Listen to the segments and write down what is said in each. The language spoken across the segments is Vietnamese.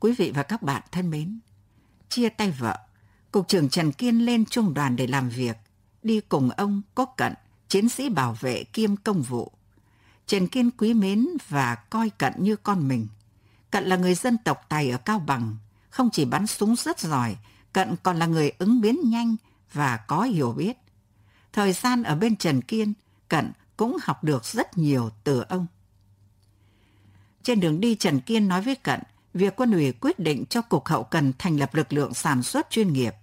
Quý vị và các bạn thân mến, chia tay vợ, Cục trưởng Trần Kiên lên trung đoàn để làm việc, đi cùng ông có cận, chiến sĩ bảo vệ kiêm công vụ. Trần Kiên quý mến và coi cận như con mình. Cận là người dân tộc Tài ở Cao Bằng, không chỉ bắn súng rất giỏi, Cận còn là người ứng biến nhanh và có hiểu biết. Thời gian ở bên Trần Kiên, Cận cũng học được rất nhiều từ ông. Trên đường đi Trần Kiên nói với Cận việc quân ủy quyết định cho Cục Hậu Cần thành lập lực lượng sản xuất chuyên nghiệp.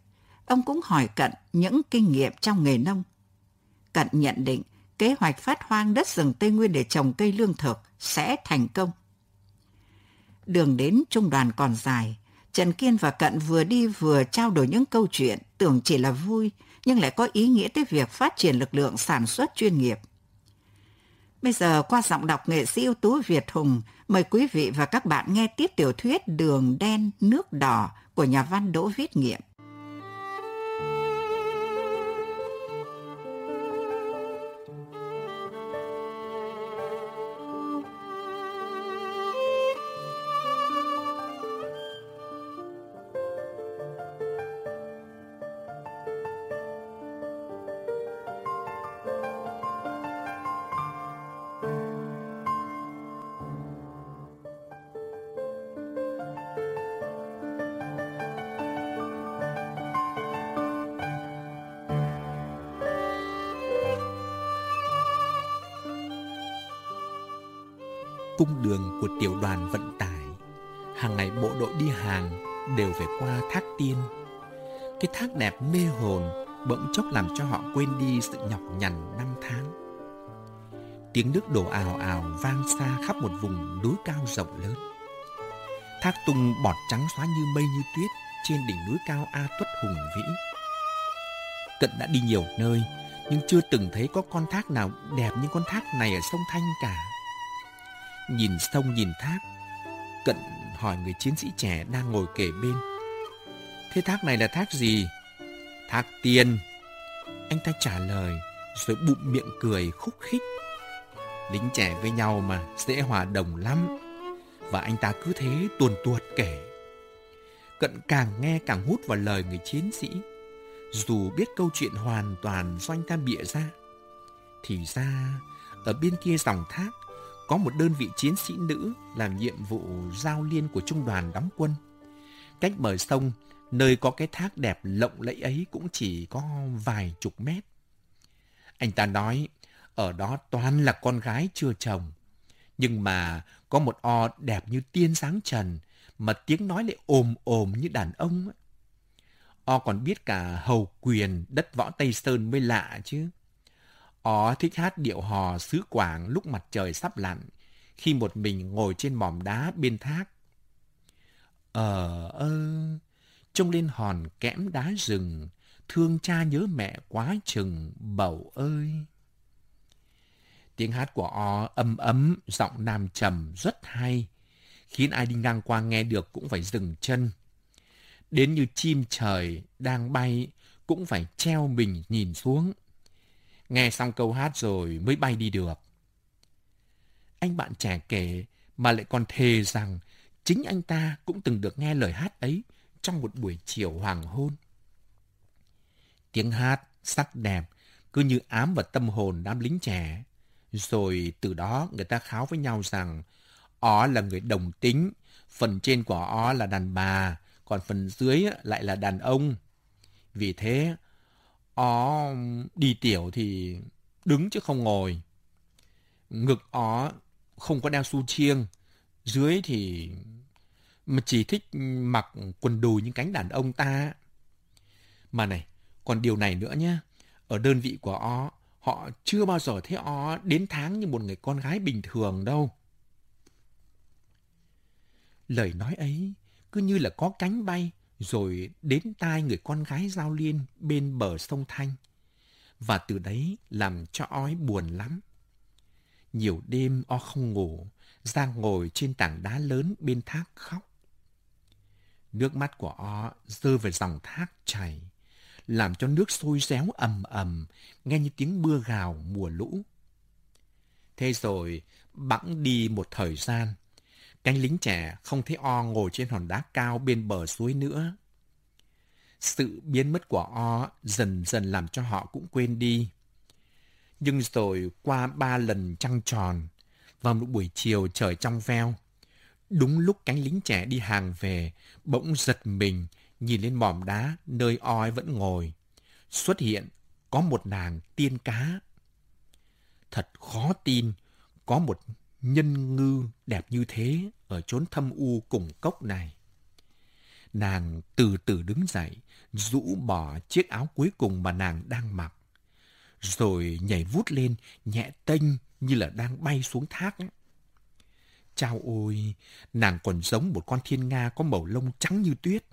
Ông cũng hỏi Cận những kinh nghiệm trong nghề nông. Cận nhận định kế hoạch phát hoang đất rừng Tây Nguyên để trồng cây lương thực sẽ thành công. Đường đến trung đoàn còn dài, Trần Kiên và Cận vừa đi vừa trao đổi những câu chuyện tưởng chỉ là vui nhưng lại có ý nghĩa tới việc phát triển lực lượng sản xuất chuyên nghiệp. Bây giờ qua giọng đọc nghệ sĩ ưu tú Việt Hùng, mời quý vị và các bạn nghe tiếp tiểu thuyết Đường đen nước đỏ của nhà văn Đỗ Viết Nghiệm. Cung đường của tiểu đoàn vận tải. Hàng ngày bộ đội đi hàng đều phải qua thác tiên. Cái thác đẹp mê hồn bỗng chốc làm cho họ quên đi sự nhọc nhằn năm tháng. Tiếng nước đổ ào ào vang xa khắp một vùng núi cao rộng lớn. Thác tung bọt trắng xóa như mây như tuyết trên đỉnh núi cao A Tuất hùng vĩ. Cận đã đi nhiều nơi, nhưng chưa từng thấy có con thác nào đẹp như con thác này ở sông Thanh cả nhìn sông nhìn thác. Cận hỏi người chiến sĩ trẻ đang ngồi kề bên. Thế thác này là thác gì? Thác tiên. Anh ta trả lời rồi bụng miệng cười khúc khích. Lính trẻ với nhau mà dễ hòa đồng lắm. Và anh ta cứ thế tuồn tuột kể. Cận càng nghe càng hút vào lời người chiến sĩ. Dù biết câu chuyện hoàn toàn do anh ta bịa ra. Thì ra, ở bên kia dòng thác có một đơn vị chiến sĩ nữ làm nhiệm vụ giao liên của trung đoàn đóng quân. Cách bờ sông, nơi có cái thác đẹp lộng lẫy ấy cũng chỉ có vài chục mét. Anh ta nói, ở đó toàn là con gái chưa chồng. Nhưng mà có một o đẹp như tiên sáng trần, mà tiếng nói lại ồm ồm như đàn ông. O còn biết cả hầu quyền đất võ Tây Sơn mới lạ chứ. Ó thích hát điệu hò xứ Quảng lúc mặt trời sắp lặn, khi một mình ngồi trên mỏm đá bên thác. Ờ ơ, trông lên hòn kẽm đá rừng, thương cha nhớ mẹ quá chừng, bầu ơi. Tiếng hát của O âm ấm, giọng nam trầm rất hay, khiến ai đi ngang qua nghe được cũng phải dừng chân. Đến như chim trời đang bay cũng phải treo mình nhìn xuống. Nghe xong câu hát rồi mới bay đi được. Anh bạn trẻ kể mà lại còn thề rằng chính anh ta cũng từng được nghe lời hát ấy trong một buổi chiều hoàng hôn. Tiếng hát sắc đẹp cứ như ám vào tâm hồn đám lính trẻ. Rồi từ đó người ta kháo với nhau rằng ó là người đồng tính, phần trên của ó là đàn bà, còn phần dưới lại là đàn ông. Vì thế, ó đi tiểu thì đứng chứ không ngồi. Ngực ó không có đeo su chiêng. Dưới thì mà chỉ thích mặc quần đùi những cánh đàn ông ta. Mà này, còn điều này nữa nhé. Ở đơn vị của ó, họ chưa bao giờ thấy ó đến tháng như một người con gái bình thường đâu. Lời nói ấy cứ như là có cánh bay rồi đến tai người con gái giao liên bên bờ sông Thanh. Và từ đấy làm cho ói buồn lắm. Nhiều đêm o không ngủ, ra ngồi trên tảng đá lớn bên thác khóc. Nước mắt của o rơi vào dòng thác chảy, làm cho nước sôi réo ầm ầm, nghe như tiếng mưa gào mùa lũ. Thế rồi, bẵng đi một thời gian, Cánh lính trẻ không thấy O ngồi trên hòn đá cao bên bờ suối nữa. Sự biến mất của O dần dần làm cho họ cũng quên đi. Nhưng rồi qua ba lần trăng tròn, vào một buổi chiều trời trong veo, đúng lúc cánh lính trẻ đi hàng về, bỗng giật mình nhìn lên mỏm đá nơi O vẫn ngồi. Xuất hiện có một nàng tiên cá. Thật khó tin, có một nhân ngư đẹp như thế ở chốn thâm u cùng cốc này. Nàng từ từ đứng dậy, rũ bỏ chiếc áo cuối cùng mà nàng đang mặc. Rồi nhảy vút lên, nhẹ tênh như là đang bay xuống thác. Chao ôi, nàng còn giống một con thiên nga có màu lông trắng như tuyết.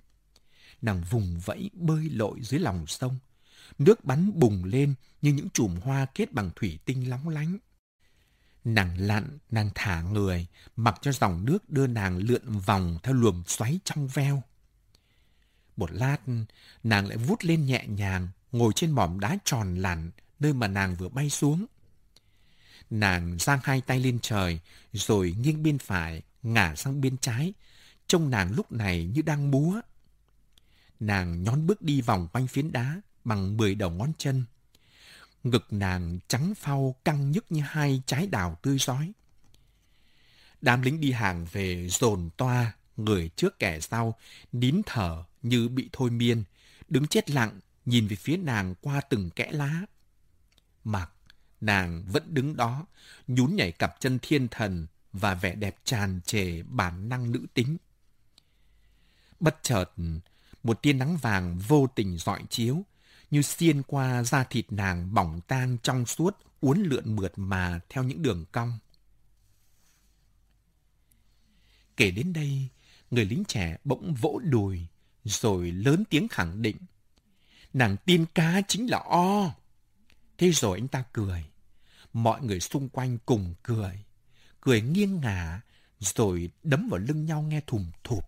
Nàng vùng vẫy bơi lội dưới lòng sông. Nước bắn bùng lên như những chùm hoa kết bằng thủy tinh lóng lánh. Nàng lặn, nàng thả người, mặc cho dòng nước đưa nàng lượn vòng theo luồng xoáy trong veo. Một lát, nàng lại vút lên nhẹ nhàng, ngồi trên mỏm đá tròn lặn, nơi mà nàng vừa bay xuống. Nàng giang hai tay lên trời, rồi nghiêng bên phải, ngả sang bên trái. Trông nàng lúc này như đang múa. Nàng nhón bước đi vòng quanh phiến đá bằng mười đầu ngón chân. Ngực nàng trắng phau căng nhức như hai trái đào tươi rói. Đám lính đi hàng về dồn toa, người trước kẻ sau, nín thở như bị thôi miên, đứng chết lặng, nhìn về phía nàng qua từng kẽ lá. Mặc, nàng vẫn đứng đó, nhún nhảy cặp chân thiên thần và vẻ đẹp tràn trề bản năng nữ tính. Bất chợt, một tia nắng vàng vô tình dọi chiếu, như xiên qua da thịt nàng bỏng tang trong suốt, uốn lượn mượt mà theo những đường cong. Kể đến đây, người lính trẻ bỗng vỗ đùi, rồi lớn tiếng khẳng định. Nàng tiên cá chính là O. Thế rồi anh ta cười. Mọi người xung quanh cùng cười. Cười nghiêng ngả, rồi đấm vào lưng nhau nghe thùm thụp.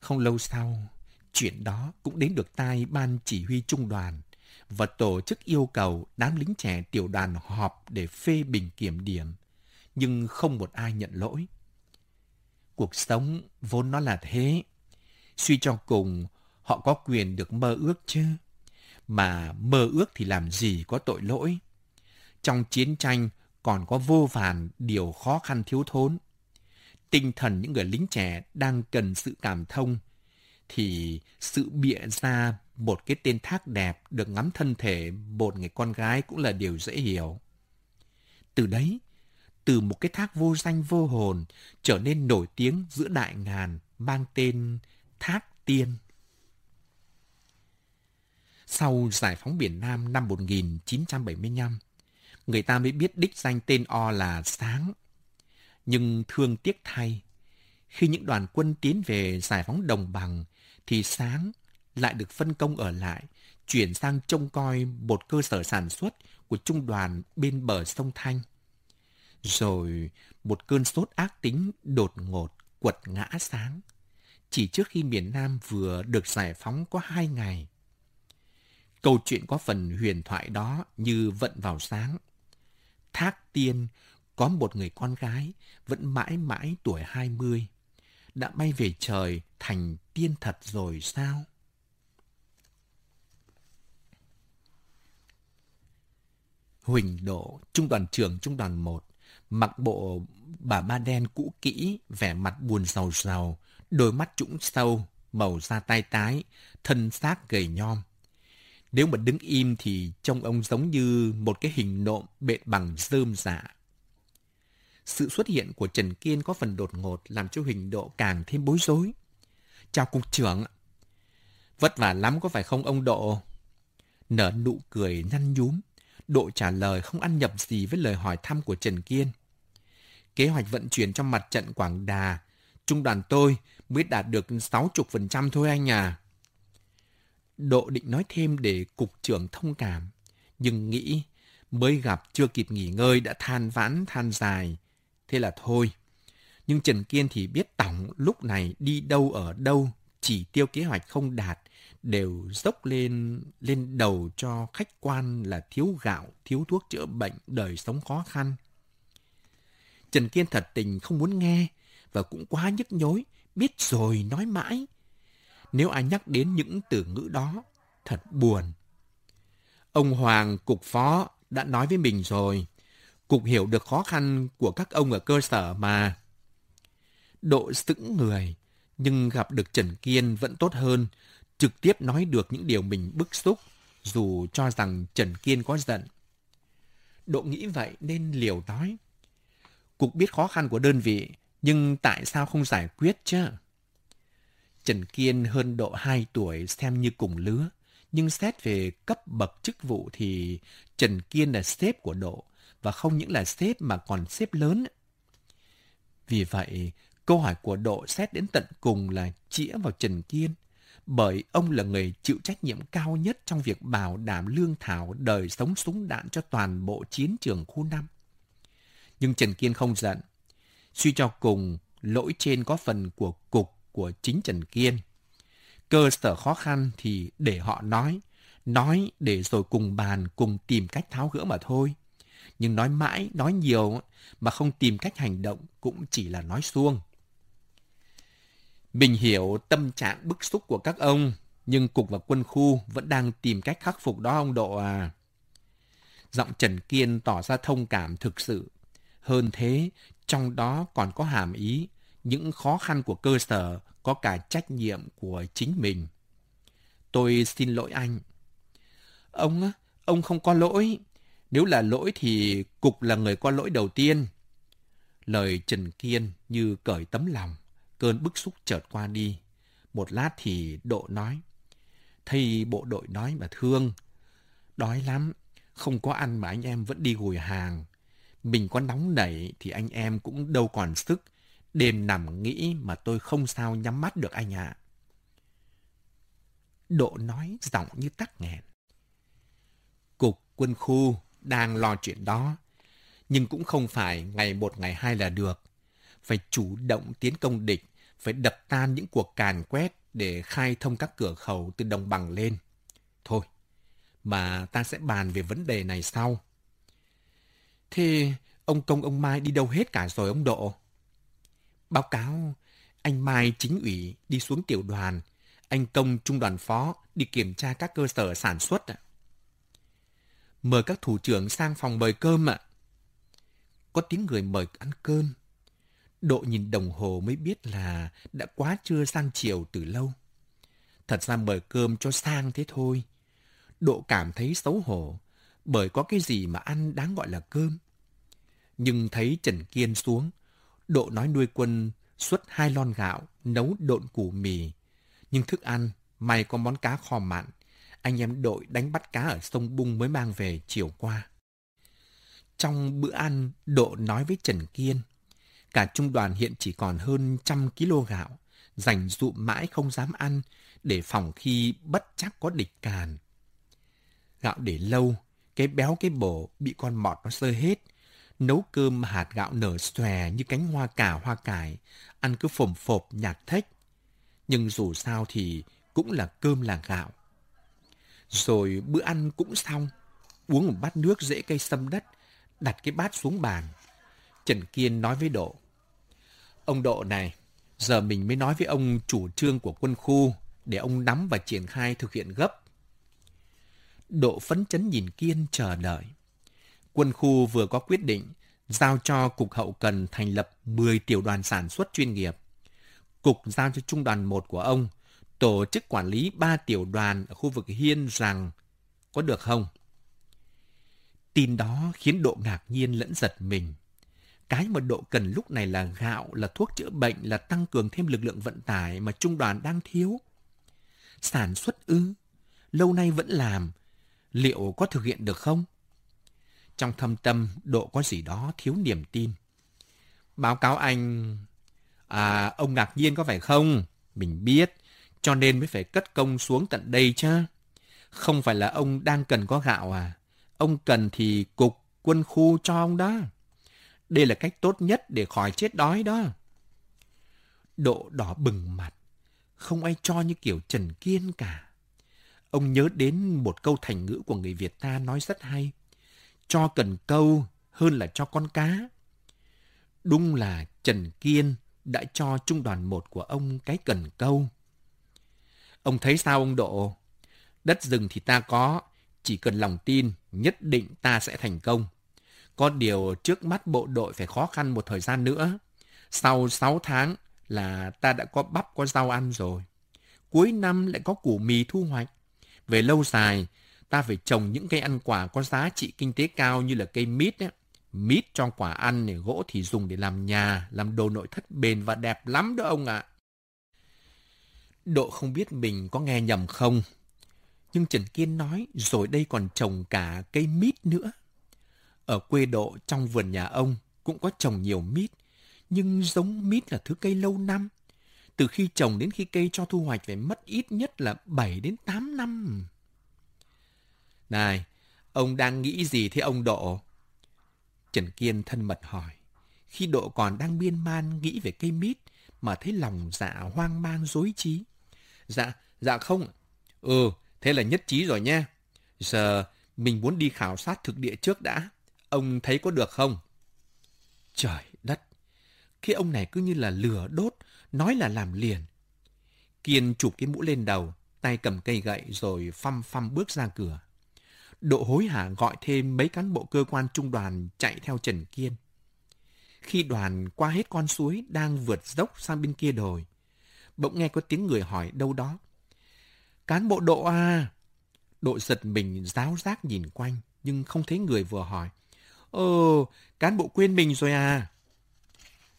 Không lâu sau, chuyện đó cũng đến được tai ban chỉ huy trung đoàn và tổ chức yêu cầu đám lính trẻ tiểu đoàn họp để phê bình kiểm điểm, nhưng không một ai nhận lỗi. Cuộc sống vốn nó là thế. Suy cho cùng, họ có quyền được mơ ước chứ. Mà mơ ước thì làm gì có tội lỗi. Trong chiến tranh còn có vô vàn điều khó khăn thiếu thốn. Tinh thần những người lính trẻ đang cần sự cảm thông, thì sự bịa ra một cái tên thác đẹp được ngắm thân thể một người con gái cũng là điều dễ hiểu. Từ đấy, từ một cái thác vô danh vô hồn trở nên nổi tiếng giữa đại ngàn mang tên Thác Tiên. Sau giải phóng biển Nam năm 1975, người ta mới biết đích danh tên O là Sáng. Nhưng thương tiếc thay, khi những đoàn quân tiến về giải phóng đồng bằng, thì Sáng lại được phân công ở lại, chuyển sang trông coi một cơ sở sản xuất của trung đoàn bên bờ sông Thanh. Rồi một cơn sốt ác tính đột ngột quật ngã sáng. Chỉ trước khi miền Nam vừa được giải phóng có hai ngày. Câu chuyện có phần huyền thoại đó như vận vào sáng. Thác tiên có một người con gái vẫn mãi mãi tuổi 20. Đã bay về trời thành tiên thật rồi sao? Huỳnh Độ, trung đoàn trưởng trung đoàn 1, mặc bộ bà ba đen cũ kỹ, vẻ mặt buồn rầu rầu đôi mắt trũng sâu, màu da tai tái, thân xác gầy nhom. Nếu mà đứng im thì trông ông giống như một cái hình nộm bệt bằng rơm dạ. Sự xuất hiện của Trần Kiên có phần đột ngột làm cho Huỳnh Độ càng thêm bối rối. Chào cục trưởng. Vất vả lắm có phải không ông Độ? Nở nụ cười nhăn nhúm. Độ trả lời không ăn nhập gì với lời hỏi thăm của Trần Kiên. Kế hoạch vận chuyển trong mặt trận Quảng Đà, trung đoàn tôi mới đạt được 60% thôi anh à. Độ định nói thêm để cục trưởng thông cảm, nhưng nghĩ mới gặp chưa kịp nghỉ ngơi đã than vãn than dài. Thế là thôi. Nhưng Trần Kiên thì biết tổng lúc này đi đâu ở đâu, chỉ tiêu kế hoạch không đạt, đều dốc lên lên đầu cho khách quan là thiếu gạo, thiếu thuốc chữa bệnh, đời sống khó khăn. Trần Kiên thật tình không muốn nghe và cũng quá nhức nhối, biết rồi nói mãi. Nếu ai nhắc đến những từ ngữ đó, thật buồn. Ông Hoàng, cục phó, đã nói với mình rồi. Cục hiểu được khó khăn của các ông ở cơ sở mà. Độ sững người, nhưng gặp được Trần Kiên vẫn tốt hơn, trực tiếp nói được những điều mình bức xúc, dù cho rằng Trần Kiên có giận. Độ nghĩ vậy nên liều nói. Cục biết khó khăn của đơn vị, nhưng tại sao không giải quyết chứ? Trần Kiên hơn độ 2 tuổi xem như cùng lứa, nhưng xét về cấp bậc chức vụ thì Trần Kiên là sếp của độ, và không những là sếp mà còn sếp lớn. Vì vậy, câu hỏi của độ xét đến tận cùng là chĩa vào Trần Kiên, bởi ông là người chịu trách nhiệm cao nhất trong việc bảo đảm lương thảo đời sống súng đạn cho toàn bộ chiến trường khu 5. Nhưng Trần Kiên không giận. Suy cho cùng, lỗi trên có phần của cục của chính Trần Kiên. Cơ sở khó khăn thì để họ nói, nói để rồi cùng bàn, cùng tìm cách tháo gỡ mà thôi. Nhưng nói mãi, nói nhiều mà không tìm cách hành động cũng chỉ là nói suông. Mình hiểu tâm trạng bức xúc của các ông, nhưng cục và quân khu vẫn đang tìm cách khắc phục đó ông Độ à. Giọng Trần Kiên tỏ ra thông cảm thực sự. Hơn thế, trong đó còn có hàm ý, những khó khăn của cơ sở có cả trách nhiệm của chính mình. Tôi xin lỗi anh. Ông, ông không có lỗi. Nếu là lỗi thì cục là người có lỗi đầu tiên. Lời Trần Kiên như cởi tấm lòng, cơn bức xúc chợt qua đi. Một lát thì Độ nói. Thầy bộ đội nói mà thương. Đói lắm, không có ăn mà anh em vẫn đi gùi hàng. Mình có nóng nảy thì anh em cũng đâu còn sức. Đêm nằm nghĩ mà tôi không sao nhắm mắt được anh ạ. Độ nói giọng như tắc nghẹn. Cục quân khu đang lo chuyện đó, nhưng cũng không phải ngày một ngày hai là được. Phải chủ động tiến công địch, phải đập tan những cuộc càn quét để khai thông các cửa khẩu từ đồng bằng lên. Thôi, mà ta sẽ bàn về vấn đề này sau. Thế ông Công ông Mai đi đâu hết cả rồi ông Độ? Báo cáo, anh Mai chính ủy đi xuống tiểu đoàn, anh Công trung đoàn phó đi kiểm tra các cơ sở sản xuất ạ. Mời các thủ trưởng sang phòng mời cơm ạ. Có tiếng người mời ăn cơm. Độ nhìn đồng hồ mới biết là đã quá trưa sang chiều từ lâu. Thật ra mời cơm cho sang thế thôi. Độ cảm thấy xấu hổ, bởi có cái gì mà ăn đáng gọi là cơm. Nhưng thấy Trần Kiên xuống, Độ nói nuôi quân xuất hai lon gạo, nấu độn củ mì. Nhưng thức ăn, may có món cá kho mặn. Anh em đội đánh bắt cá ở sông Bung mới mang về chiều qua. Trong bữa ăn, Độ nói với Trần Kiên, cả trung đoàn hiện chỉ còn hơn trăm kg gạo, dành dụm mãi không dám ăn, để phòng khi bất chắc có địch càn. Gạo để lâu, cái béo cái bổ bị con mọt nó sơi hết, nấu cơm hạt gạo nở xòe như cánh hoa cà hoa cải, ăn cứ phồm phộp nhạt thách. Nhưng dù sao thì cũng là cơm là gạo. Rồi bữa ăn cũng xong, uống một bát nước rễ cây sâm đất, đặt cái bát xuống bàn. Trần Kiên nói với Độ. Ông Độ này, giờ mình mới nói với ông chủ trương của quân khu để ông nắm và triển khai thực hiện gấp. Độ phấn chấn nhìn Kiên chờ đợi quân khu vừa có quyết định giao cho Cục Hậu Cần thành lập 10 tiểu đoàn sản xuất chuyên nghiệp. Cục giao cho Trung đoàn 1 của ông tổ chức quản lý ba tiểu đoàn ở khu vực Hiên rằng có được không? Tin đó khiến Độ ngạc nhiên lẫn giật mình. Cái mà Độ cần lúc này là gạo, là thuốc chữa bệnh, là tăng cường thêm lực lượng vận tải mà trung đoàn đang thiếu. Sản xuất ư? Lâu nay vẫn làm. Liệu có thực hiện được không? Trong thâm tâm, Độ có gì đó thiếu niềm tin. Báo cáo anh... À, ông ngạc nhiên có phải không? Mình biết, cho nên mới phải cất công xuống tận đây chứ. Không phải là ông đang cần có gạo à? Ông cần thì cục quân khu cho ông đó. Đây là cách tốt nhất để khỏi chết đói đó. Độ đỏ bừng mặt, không ai cho như kiểu Trần Kiên cả. Ông nhớ đến một câu thành ngữ của người Việt ta nói rất hay cho cần câu hơn là cho con cá. Đúng là Trần Kiên đã cho trung đoàn một của ông cái cần câu. Ông thấy sao ông Độ? Đất rừng thì ta có, chỉ cần lòng tin, nhất định ta sẽ thành công. Có điều trước mắt bộ đội phải khó khăn một thời gian nữa. Sau 6 tháng là ta đã có bắp có rau ăn rồi. Cuối năm lại có củ mì thu hoạch. Về lâu dài, ta phải trồng những cây ăn quả có giá trị kinh tế cao như là cây mít. Ấy. Mít cho quả ăn, này, gỗ thì dùng để làm nhà, làm đồ nội thất bền và đẹp lắm đó ông ạ. Độ không biết mình có nghe nhầm không, nhưng Trần Kiên nói rồi đây còn trồng cả cây mít nữa. Ở quê Độ trong vườn nhà ông cũng có trồng nhiều mít, nhưng giống mít là thứ cây lâu năm. Từ khi trồng đến khi cây cho thu hoạch phải mất ít nhất là 7 đến 8 năm. Này, ông đang nghĩ gì thế ông Độ? Trần Kiên thân mật hỏi. Khi Độ còn đang biên man nghĩ về cây mít mà thấy lòng dạ hoang mang dối trí. Dạ, dạ không. Ừ, thế là nhất trí rồi nha. Giờ mình muốn đi khảo sát thực địa trước đã. Ông thấy có được không? Trời đất! Cái ông này cứ như là lửa đốt, nói là làm liền. Kiên chụp cái mũ lên đầu, tay cầm cây gậy rồi phăm phăm bước ra cửa. Độ hối hả gọi thêm mấy cán bộ cơ quan trung đoàn chạy theo Trần Kiên. Khi đoàn qua hết con suối đang vượt dốc sang bên kia đồi, bỗng nghe có tiếng người hỏi đâu đó. Cán bộ độ à? Độ giật mình giáo giác nhìn quanh, nhưng không thấy người vừa hỏi. Ồ, cán bộ quên mình rồi à?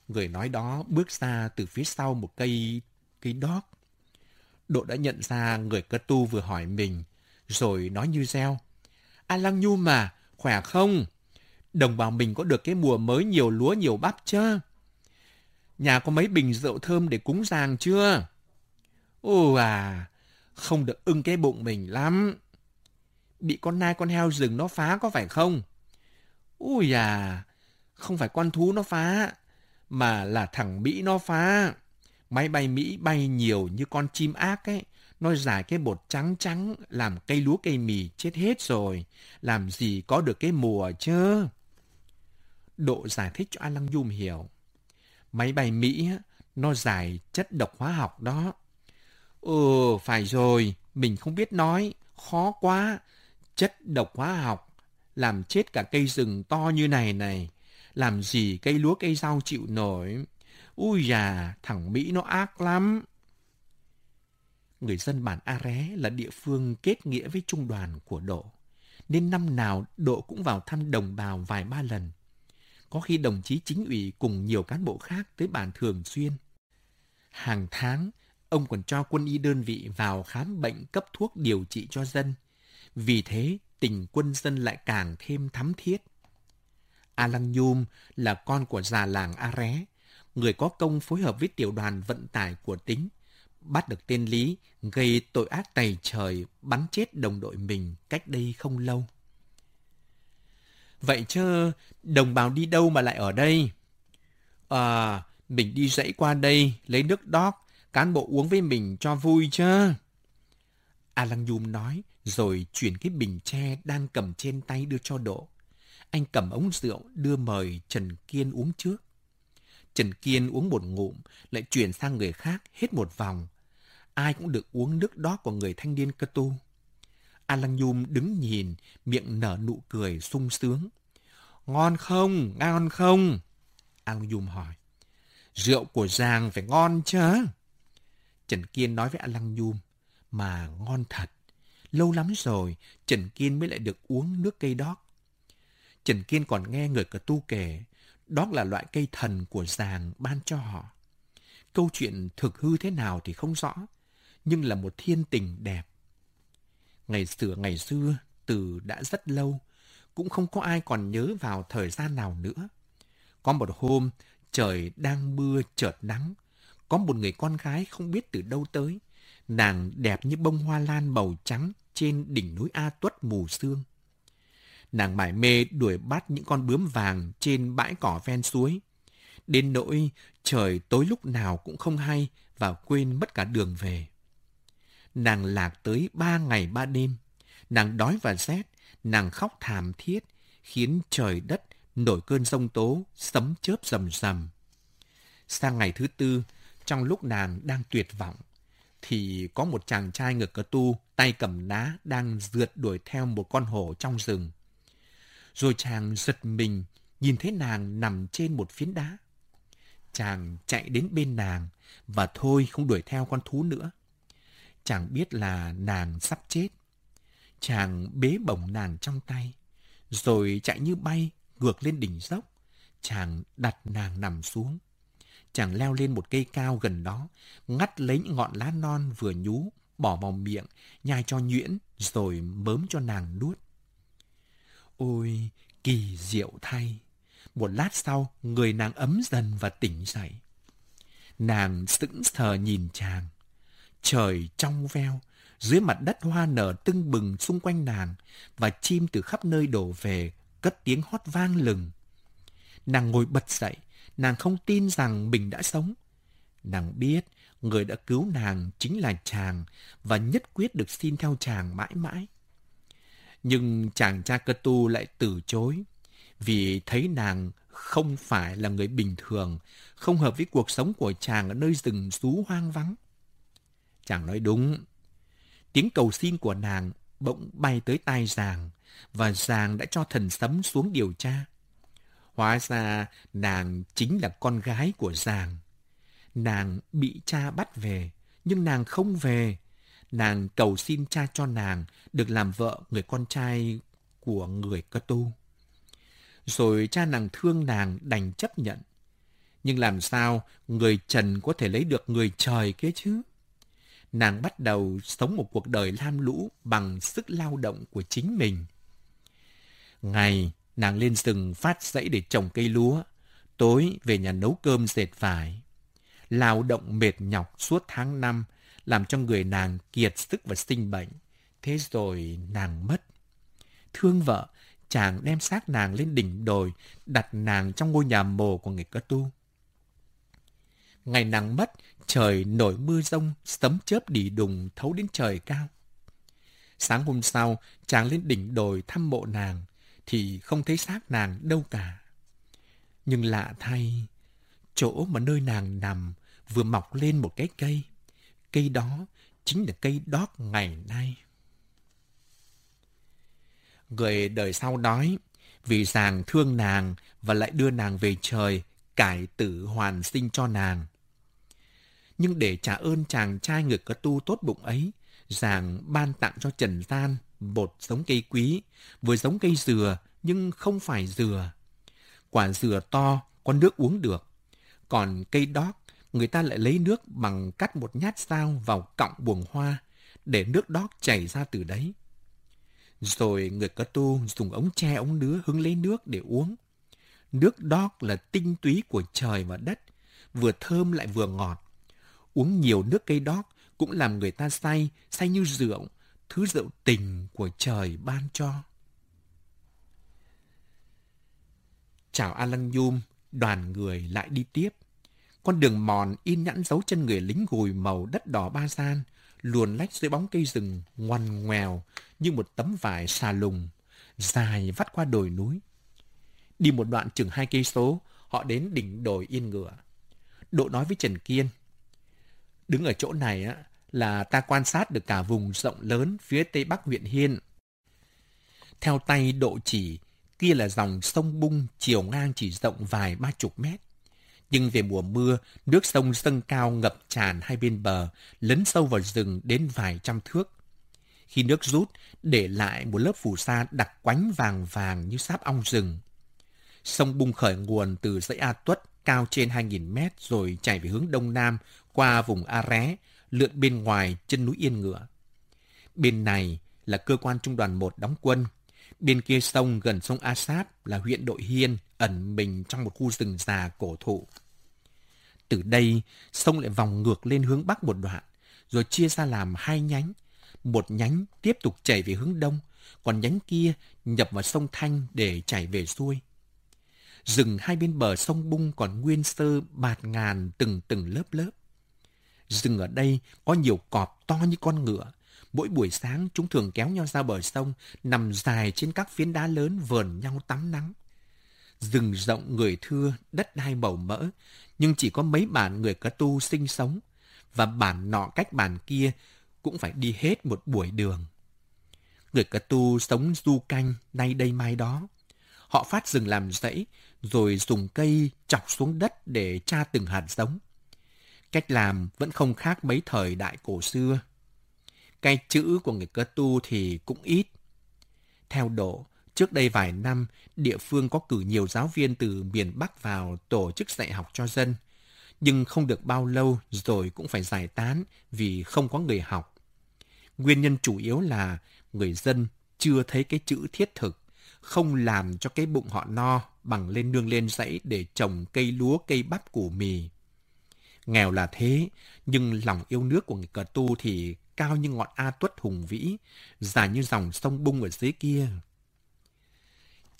Người nói đó bước ra từ phía sau một cây cây đót. Độ đã nhận ra người cơ tu vừa hỏi mình, rồi nói như reo. A Lăng Nhu mà, khỏe không? Đồng bào mình có được cái mùa mới nhiều lúa nhiều bắp chưa? Nhà có mấy bình rượu thơm để cúng giàng chưa? Ồ à, không được ưng cái bụng mình lắm. Bị con nai con heo rừng nó phá có phải không? Ui à, không phải con thú nó phá, mà là thằng Mỹ nó phá. Máy bay Mỹ bay nhiều như con chim ác ấy, nó giải cái bột trắng trắng làm cây lúa cây mì chết hết rồi. Làm gì có được cái mùa chứ? Độ giải thích cho An Lăng Dung hiểu. Máy bay Mỹ nó giải chất độc hóa học đó. Ừ, phải rồi, mình không biết nói, khó quá. Chất độc hóa học làm chết cả cây rừng to như này này. Làm gì cây lúa cây rau chịu nổi. Ui già, thằng Mỹ nó ác lắm. Người dân bản A Ré là địa phương kết nghĩa với trung đoàn của Độ. Nên năm nào Độ cũng vào thăm đồng bào vài ba lần. Có khi đồng chí chính ủy cùng nhiều cán bộ khác tới bàn thường xuyên. Hàng tháng, ông còn cho quân y đơn vị vào khám bệnh cấp thuốc điều trị cho dân. Vì thế, tình quân dân lại càng thêm thắm thiết. A Lăng Nhum là con của già làng A Ré, người có công phối hợp với tiểu đoàn vận tải của tính, bắt được tên Lý gây tội ác tày trời bắn chết đồng đội mình cách đây không lâu. Vậy chứ đồng bào đi đâu mà lại ở đây? À, mình đi dãy qua đây lấy nước đót, cán bộ uống với mình cho vui chứ. A Lăng Nhum nói, rồi chuyển cái bình tre đang cầm trên tay đưa cho Độ. Anh cầm ống rượu đưa mời Trần Kiên uống trước. Trần Kiên uống một ngụm, lại chuyển sang người khác hết một vòng. Ai cũng được uống nước đó của người thanh niên cơ tu. A Lăng đứng nhìn, miệng nở nụ cười sung sướng. Ngon không? Ngon không? A Lăng hỏi. Rượu của Giang phải ngon chứ? Trần Kiên nói với A Lăng Mà ngon thật. Lâu lắm rồi, Trần Kiên mới lại được uống nước cây đót. Trần Kiên còn nghe người cờ tu kể, đó là loại cây thần của giàng ban cho họ. Câu chuyện thực hư thế nào thì không rõ, nhưng là một thiên tình đẹp. Ngày xưa ngày xưa, từ đã rất lâu, cũng không có ai còn nhớ vào thời gian nào nữa. Có một hôm, trời đang mưa chợt nắng, có một người con gái không biết từ đâu tới, nàng đẹp như bông hoa lan màu trắng trên đỉnh núi A Tuất mù sương. Nàng mải mê đuổi bắt những con bướm vàng trên bãi cỏ ven suối. Đến nỗi trời tối lúc nào cũng không hay và quên mất cả đường về. Nàng lạc tới ba ngày ba đêm. Nàng đói và rét, nàng khóc thảm thiết, khiến trời đất nổi cơn rông tố, sấm chớp rầm rầm. Sang ngày thứ tư, trong lúc nàng đang tuyệt vọng, thì có một chàng trai ngực cơ tu, tay cầm đá đang rượt đuổi theo một con hổ trong rừng. Rồi chàng giật mình, nhìn thấy nàng nằm trên một phiến đá. Chàng chạy đến bên nàng, và thôi không đuổi theo con thú nữa. Chàng biết là nàng sắp chết. Chàng bế bổng nàng trong tay, rồi chạy như bay ngược lên đỉnh dốc. Chàng đặt nàng nằm xuống. Chàng leo lên một cây cao gần đó, ngắt lấy những ngọn lá non vừa nhú, bỏ vào miệng, nhai cho nhuyễn, rồi mớm cho nàng nuốt. Ôi, kỳ diệu thay! Một lát sau, người nàng ấm dần và tỉnh dậy. Nàng sững sờ nhìn chàng. Trời trong veo, dưới mặt đất hoa nở tưng bừng xung quanh nàng và chim từ khắp nơi đổ về, cất tiếng hót vang lừng. Nàng ngồi bật dậy, nàng không tin rằng mình đã sống. Nàng biết người đã cứu nàng chính là chàng và nhất quyết được xin theo chàng mãi mãi. Nhưng chàng cha cơ tu lại từ chối vì thấy nàng không phải là người bình thường, không hợp với cuộc sống của chàng ở nơi rừng rú hoang vắng. Chàng nói đúng. Tiếng cầu xin của nàng bỗng bay tới tai Giàng, và Giàng đã cho thần sấm xuống điều tra. Hóa ra nàng chính là con gái của Giàng. Nàng bị cha bắt về, nhưng nàng không về. Nàng cầu xin cha cho nàng được làm vợ người con trai của người cơ tu. Rồi cha nàng thương nàng đành chấp nhận. Nhưng làm sao người trần có thể lấy được người trời kia chứ? Nàng bắt đầu sống một cuộc đời lam lũ bằng sức lao động của chính mình. Ngày, nàng lên rừng phát dãy để trồng cây lúa. Tối, về nhà nấu cơm dệt vải. Lao động mệt nhọc suốt tháng năm, làm cho người nàng kiệt sức và sinh bệnh. Thế rồi nàng mất. Thương vợ, chàng đem xác nàng lên đỉnh đồi, đặt nàng trong ngôi nhà mồ của người cơ tu. Ngày nàng mất, trời nổi mưa rông, sấm chớp đỉ đùng thấu đến trời cao. Sáng hôm sau, chàng lên đỉnh đồi thăm mộ nàng, thì không thấy xác nàng đâu cả. Nhưng lạ thay, chỗ mà nơi nàng nằm vừa mọc lên một cái cây. Cây đó chính là cây đót ngày nay. Người đời sau nói, vì chàng thương nàng và lại đưa nàng về trời, cải tử hoàn sinh cho nàng. Nhưng để trả ơn chàng trai người có tu tốt bụng ấy, giàng ban tặng cho Trần Gian một giống cây quý, vừa giống cây dừa nhưng không phải dừa. Quả dừa to, có nước uống được. Còn cây đót, người ta lại lấy nước bằng cắt một nhát dao vào cọng buồng hoa, để nước đót chảy ra từ đấy. Rồi người cơ tu dùng ống tre ống nứa hứng lấy nước để uống. Nước đót là tinh túy của trời và đất, vừa thơm lại vừa ngọt. Uống nhiều nước cây đót cũng làm người ta say, say như rượu, thứ rượu tình của trời ban cho. Chào Alan Nhum, đoàn người lại đi tiếp. Con đường mòn in nhẵn dấu chân người lính gùi màu đất đỏ ba gian, luồn lách dưới bóng cây rừng ngoằn ngoèo như một tấm vải xà lùng, dài vắt qua đồi núi. Đi một đoạn chừng hai cây số, họ đến đỉnh đồi yên ngựa. Độ nói với Trần Kiên, đứng ở chỗ này á, là ta quan sát được cả vùng rộng lớn phía tây bắc huyện Hiên. Theo tay độ chỉ, kia là dòng sông Bung chiều ngang chỉ rộng vài ba chục mét. Nhưng về mùa mưa, nước sông dâng cao ngập tràn hai bên bờ, lấn sâu vào rừng đến vài trăm thước. Khi nước rút, để lại một lớp phù sa đặc quánh vàng vàng như sáp ong rừng. Sông Bung khởi nguồn từ dãy A Tuất cao trên 2.000 mét rồi chảy về hướng đông nam qua vùng A Ré, lượn bên ngoài chân núi Yên Ngựa. Bên này là cơ quan trung đoàn 1 đóng quân. Bên kia sông gần sông A sát là huyện Đội Hiên, ẩn mình trong một khu rừng già cổ thụ. Từ đây, sông lại vòng ngược lên hướng bắc một đoạn, rồi chia ra làm hai nhánh. Một nhánh tiếp tục chảy về hướng đông, còn nhánh kia nhập vào sông Thanh để chảy về xuôi. Rừng hai bên bờ sông Bung còn nguyên sơ bạt ngàn từng từng lớp lớp. Rừng ở đây có nhiều cọp to như con ngựa. Mỗi buổi sáng chúng thường kéo nhau ra bờ sông, nằm dài trên các phiến đá lớn vờn nhau tắm nắng. rừng rộng người thưa, đất đai màu mỡ, nhưng chỉ có mấy bản người cơ tu sinh sống, và bản nọ cách bản kia cũng phải đi hết một buổi đường. Người cơ tu sống du canh nay đây mai đó. Họ phát rừng làm rẫy, rồi dùng cây chọc xuống đất để tra từng hạt giống. Cách làm vẫn không khác mấy thời đại cổ xưa. Cái chữ của người cơ tu thì cũng ít. Theo độ, trước đây vài năm, địa phương có cử nhiều giáo viên từ miền Bắc vào tổ chức dạy học cho dân. Nhưng không được bao lâu rồi cũng phải giải tán vì không có người học. Nguyên nhân chủ yếu là người dân chưa thấy cái chữ thiết thực, không làm cho cái bụng họ no bằng lên nương lên dãy để trồng cây lúa, cây bắp củ mì. Nghèo là thế, nhưng lòng yêu nước của người cờ tu thì cao như ngọn A tuất hùng vĩ, dài như dòng sông bung ở dưới kia.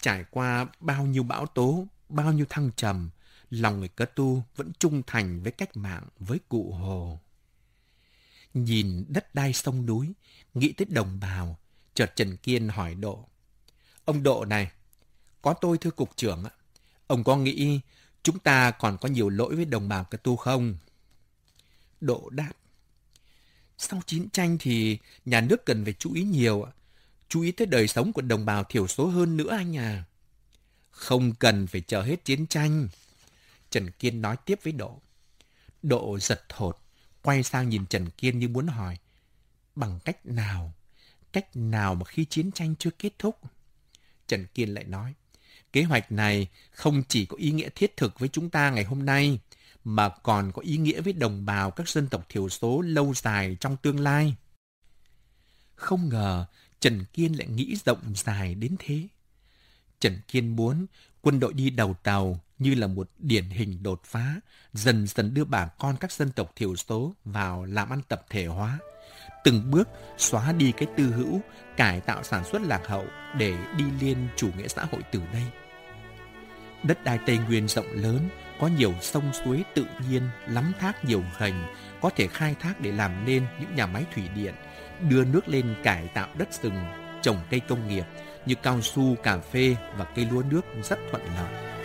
Trải qua bao nhiêu bão tố, bao nhiêu thăng trầm, lòng người cờ tu vẫn trung thành với cách mạng, với cụ Hồ. Nhìn đất đai sông núi, nghĩ tới đồng bào, chợt Trần Kiên hỏi Độ. Ông Độ này, có tôi thưa cục trưởng ạ, ông có nghĩ chúng ta còn có nhiều lỗi với đồng bào cơ tu không? Độ đáp. Sau chiến tranh thì nhà nước cần phải chú ý nhiều, chú ý tới đời sống của đồng bào thiểu số hơn nữa anh à. Không cần phải chờ hết chiến tranh. Trần Kiên nói tiếp với Độ. Độ giật thột, quay sang nhìn Trần Kiên như muốn hỏi. Bằng cách nào? Cách nào mà khi chiến tranh chưa kết thúc? Trần Kiên lại nói. Kế hoạch này không chỉ có ý nghĩa thiết thực với chúng ta ngày hôm nay, mà còn có ý nghĩa với đồng bào các dân tộc thiểu số lâu dài trong tương lai. Không ngờ Trần Kiên lại nghĩ rộng dài đến thế. Trần Kiên muốn quân đội đi đầu tàu như là một điển hình đột phá, dần dần đưa bà con các dân tộc thiểu số vào làm ăn tập thể hóa, từng bước xóa đi cái tư hữu, cải tạo sản xuất lạc hậu để đi lên chủ nghĩa xã hội từ đây. Đất đai Tây Nguyên rộng lớn, có nhiều sông suối tự nhiên, lắm thác nhiều gành, có thể khai thác để làm nên những nhà máy thủy điện, đưa nước lên cải tạo đất rừng, trồng cây công nghiệp như cao su, cà phê và cây lúa nước rất thuận lợi.